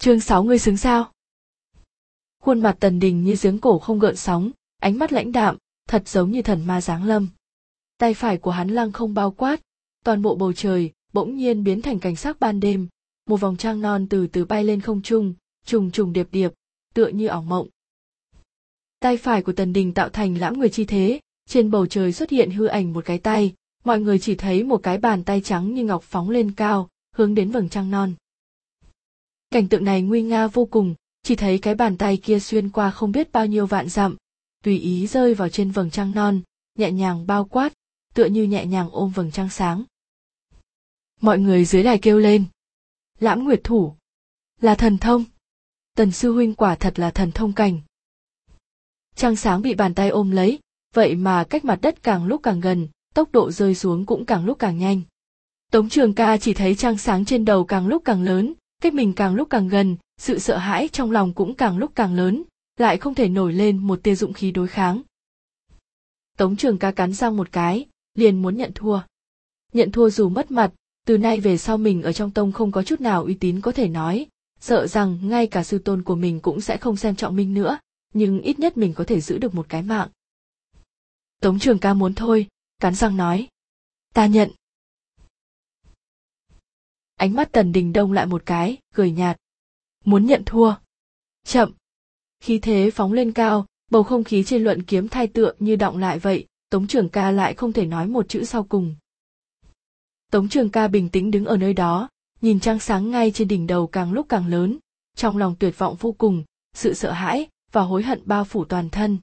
chương sáu ngươi xứng sao? Khuôn mặt tần đình như giếng cổ không gợn sóng, ánh mắt lãnh đạm, thật giống như thần ma giáng lâm. Tay phải của hắn lăng không bao quát, toàn bộ bầu trời bỗng nhiên biến thành cảnh sắc ban đêm. Một vòng trăng non từ từ bay lên không trung, trùng trùng điệp điệp, tựa như ảo mộng. Tay phải của tần đình tạo thành lãm người chi thế, trên bầu trời xuất hiện hư ảnh một cái tay, mọi người chỉ thấy một cái bàn tay trắng như ngọc phóng lên cao, hướng đến vầng trăng non cảnh tượng này nguy nga vô cùng, chỉ thấy cái bàn tay kia xuyên qua không biết bao nhiêu vạn dặm, tùy ý rơi vào trên vầng trăng non, nhẹ nhàng bao quát, tựa như nhẹ nhàng ôm vầng trăng sáng. Mọi người dưới đài kêu lên, lãm nguyệt thủ, là thần thông. Tần sư huynh quả thật là thần thông cảnh. Trăng sáng bị bàn tay ôm lấy, vậy mà cách mặt đất càng lúc càng gần, tốc độ rơi xuống cũng càng lúc càng nhanh. Tống trường ca chỉ thấy trăng sáng trên đầu càng lúc càng lớn cách mình càng lúc càng gần, sự sợ hãi trong lòng cũng càng lúc càng lớn, lại không thể nổi lên một tia dụng khí đối kháng. Tống trường ca cắn răng một cái, liền muốn nhận thua. Nhận thua dù mất mặt, từ nay về sau mình ở trong tông không có chút nào uy tín có thể nói. Sợ rằng ngay cả sư tôn của mình cũng sẽ không xem trọng mình nữa, nhưng ít nhất mình có thể giữ được một cái mạng. Tống trường ca muốn thôi, cắn răng nói. Ta nhận ánh mắt tần đình đông lại một cái, cười nhạt. Muốn nhận thua. Chậm. Khí thế phóng lên cao, bầu không khí trên luận kiếm thai tựa như động lại vậy, tống trường ca lại không thể nói một chữ sau cùng. Tống trường ca bình tĩnh đứng ở nơi đó, nhìn trăng sáng ngay trên đỉnh đầu càng lúc càng lớn, trong lòng tuyệt vọng vô cùng, sự sợ hãi và hối hận bao phủ toàn thân.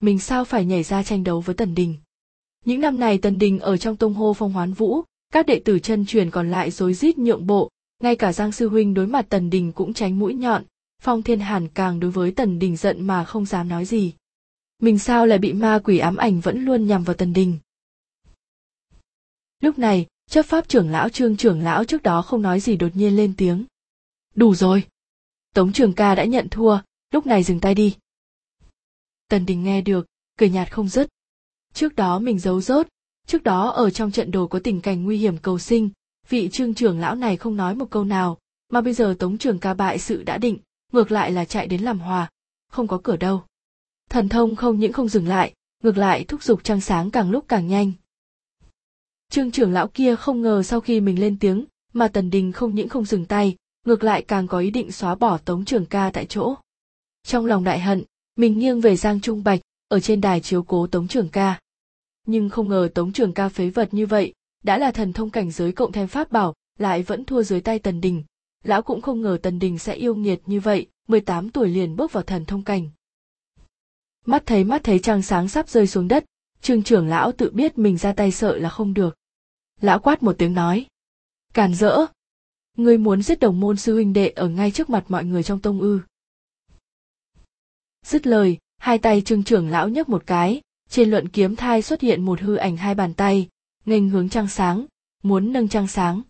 Mình sao phải nhảy ra tranh đấu với tần đình? Những năm này tần đình ở trong tông hô phong hoán vũ các đệ tử chân truyền còn lại rối rít nhượng bộ, ngay cả giang sư huynh đối mặt tần đình cũng tránh mũi nhọn, phong thiên hàn càng đối với tần đình giận mà không dám nói gì. Mình sao lại bị ma quỷ ám ảnh vẫn luôn nhằm vào tần đình? Lúc này, chấp pháp trưởng lão trương trưởng lão trước đó không nói gì đột nhiên lên tiếng. Đủ rồi. Tống trường ca đã nhận thua, lúc này dừng tay đi. Tần đình nghe được, cười nhạt không dứt. Trước đó mình giấu rốt trước đó, ở trong trận đồ có tình cảnh nguy hiểm cầu sinh, vị trương trưởng lão này không nói một câu nào, mà bây giờ tống trường ca bại sự đã định, ngược lại là chạy đến làm hòa, không có cửa đâu. Thần thông không những không dừng lại, ngược lại thúc giục trăng sáng càng lúc càng nhanh. Trương trưởng lão kia không ngờ sau khi mình lên tiếng, mà tần đình không những không dừng tay, ngược lại càng có ý định xóa bỏ tống trường ca tại chỗ. Trong lòng đại hận, mình nghiêng về giang trung bạch, ở trên đài chiếu cố tống trường ca nhưng không ngờ tống trường ca phế vật như vậy, đã là thần thông cảnh giới cộng thêm pháp bảo, lại vẫn thua dưới tay tần đình. Lão cũng không ngờ tần đình sẽ yêu nghiệt như vậy 18 tuổi liền bước vào thần thông cảnh. Mắt thấy mắt thấy trăng sáng sắp rơi xuống đất, trương trưởng lão tự biết mình ra tay sợ là không được. Lão quát một tiếng nói, càn rỡ! Ngươi muốn giết đồng môn sư huynh đệ ở ngay trước mặt mọi người trong tông ư? Dứt lời, hai tay trương trưởng lão nhấc một cái trên luận kiếm thai xuất hiện một hư ảnh hai bàn tay, nghênh hướng trăng sáng, muốn nâng trăng sáng.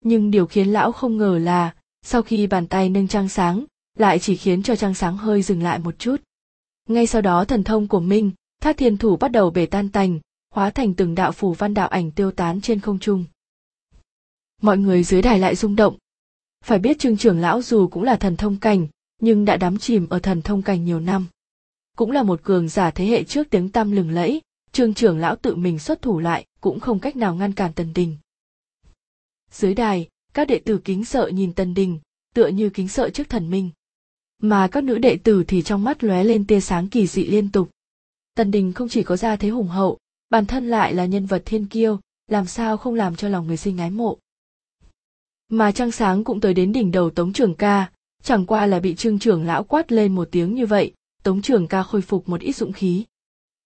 Nhưng điều khiến lão không ngờ là, sau khi bàn tay nâng trăng sáng, lại chỉ khiến cho trăng sáng hơi dừng lại một chút. Ngay sau đó thần thông của minh, thác thiên thủ bắt đầu bể tan tành, hóa thành từng đạo phủ văn đạo ảnh tiêu tán trên không trung. Mọi người dưới đài lại rung động. Phải biết trương trưởng lão dù cũng là thần thông cảnh, nhưng đã đắm chìm ở thần thông cảnh nhiều năm cũng là một cường giả thế hệ trước tiếng tăm lừng lẫy, trương trưởng lão tự mình xuất thủ lại, cũng không cách nào ngăn cản tần đình. Dưới đài, các đệ tử kính sợ nhìn tần đình, tựa như kính sợ trước thần minh. Mà các nữ đệ tử thì trong mắt lóe lên tia sáng kỳ dị liên tục. Tần đình không chỉ có gia thế hùng hậu, bản thân lại là nhân vật thiên kiêu, làm sao không làm cho lòng người sinh ái mộ. Mà trăng sáng cũng tới đến đỉnh đầu tống trường ca, chẳng qua là bị trương trưởng lão quát lên một tiếng như vậy tống trường ca khôi phục một ít dũng khí.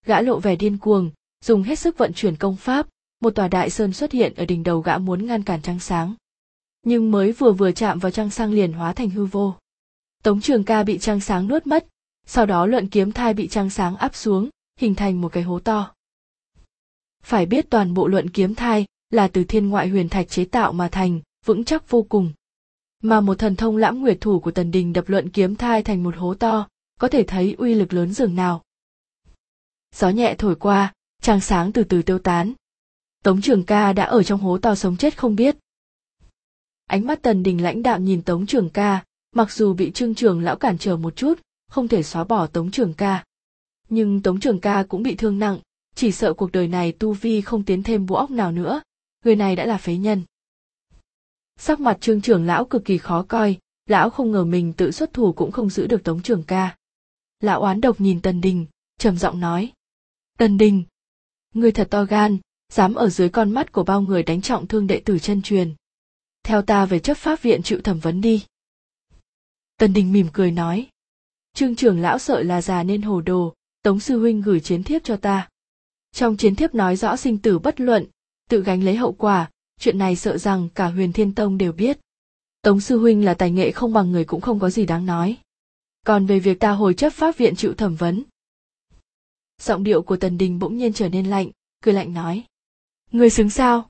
Gã lộ vẻ điên cuồng, dùng hết sức vận chuyển công pháp, một tòa đại sơn xuất hiện ở đỉnh đầu gã muốn ngăn cản trăng sáng. Nhưng mới vừa vừa chạm vào trăng sáng liền hóa thành hư vô. Tống trường ca bị trăng sáng nuốt mất, sau đó luận kiếm thai bị trăng sáng áp xuống, hình thành một cái hố to. Phải biết toàn bộ luận kiếm thai là từ thiên ngoại huyền thạch chế tạo mà thành, vững chắc vô cùng. Mà một thần thông lãm nguyệt thủ của tần đình đập luận kiếm thai thành một hố to có thể thấy uy lực lớn dường nào. Gió nhẹ thổi qua, trăng sáng từ từ tiêu tán. Tống trường ca đã ở trong hố to sống chết không biết. Ánh mắt tần đình lãnh đạm nhìn tống trường ca, mặc dù bị trương trường lão cản trở một chút, không thể xóa bỏ tống trường ca. Nhưng tống trường ca cũng bị thương nặng, chỉ sợ cuộc đời này tu vi không tiến thêm bộ óc nào nữa, người này đã là phế nhân. Sắc mặt trương trưởng lão cực kỳ khó coi, lão không ngờ mình tự xuất thủ cũng không giữ được tống trường ca lão oán độc nhìn tần đình, trầm giọng nói. Tần đình, ngươi thật to gan, dám ở dưới con mắt của bao người đánh trọng thương đệ tử chân truyền. Theo ta về chấp pháp viện chịu thẩm vấn đi. Tần đình mỉm cười nói. Trương trưởng lão sợ là già nên hồ đồ, tống sư huynh gửi chiến thiếp cho ta. Trong chiến thiếp nói rõ sinh tử bất luận, tự gánh lấy hậu quả, chuyện này sợ rằng cả huyền thiên tông đều biết. Tống sư huynh là tài nghệ không bằng người cũng không có gì đáng nói còn về việc ta hồi chấp pháp viện chịu thẩm vấn. Giọng điệu của tần đình bỗng nhiên trở nên lạnh, cười lạnh nói. Người xứng sao?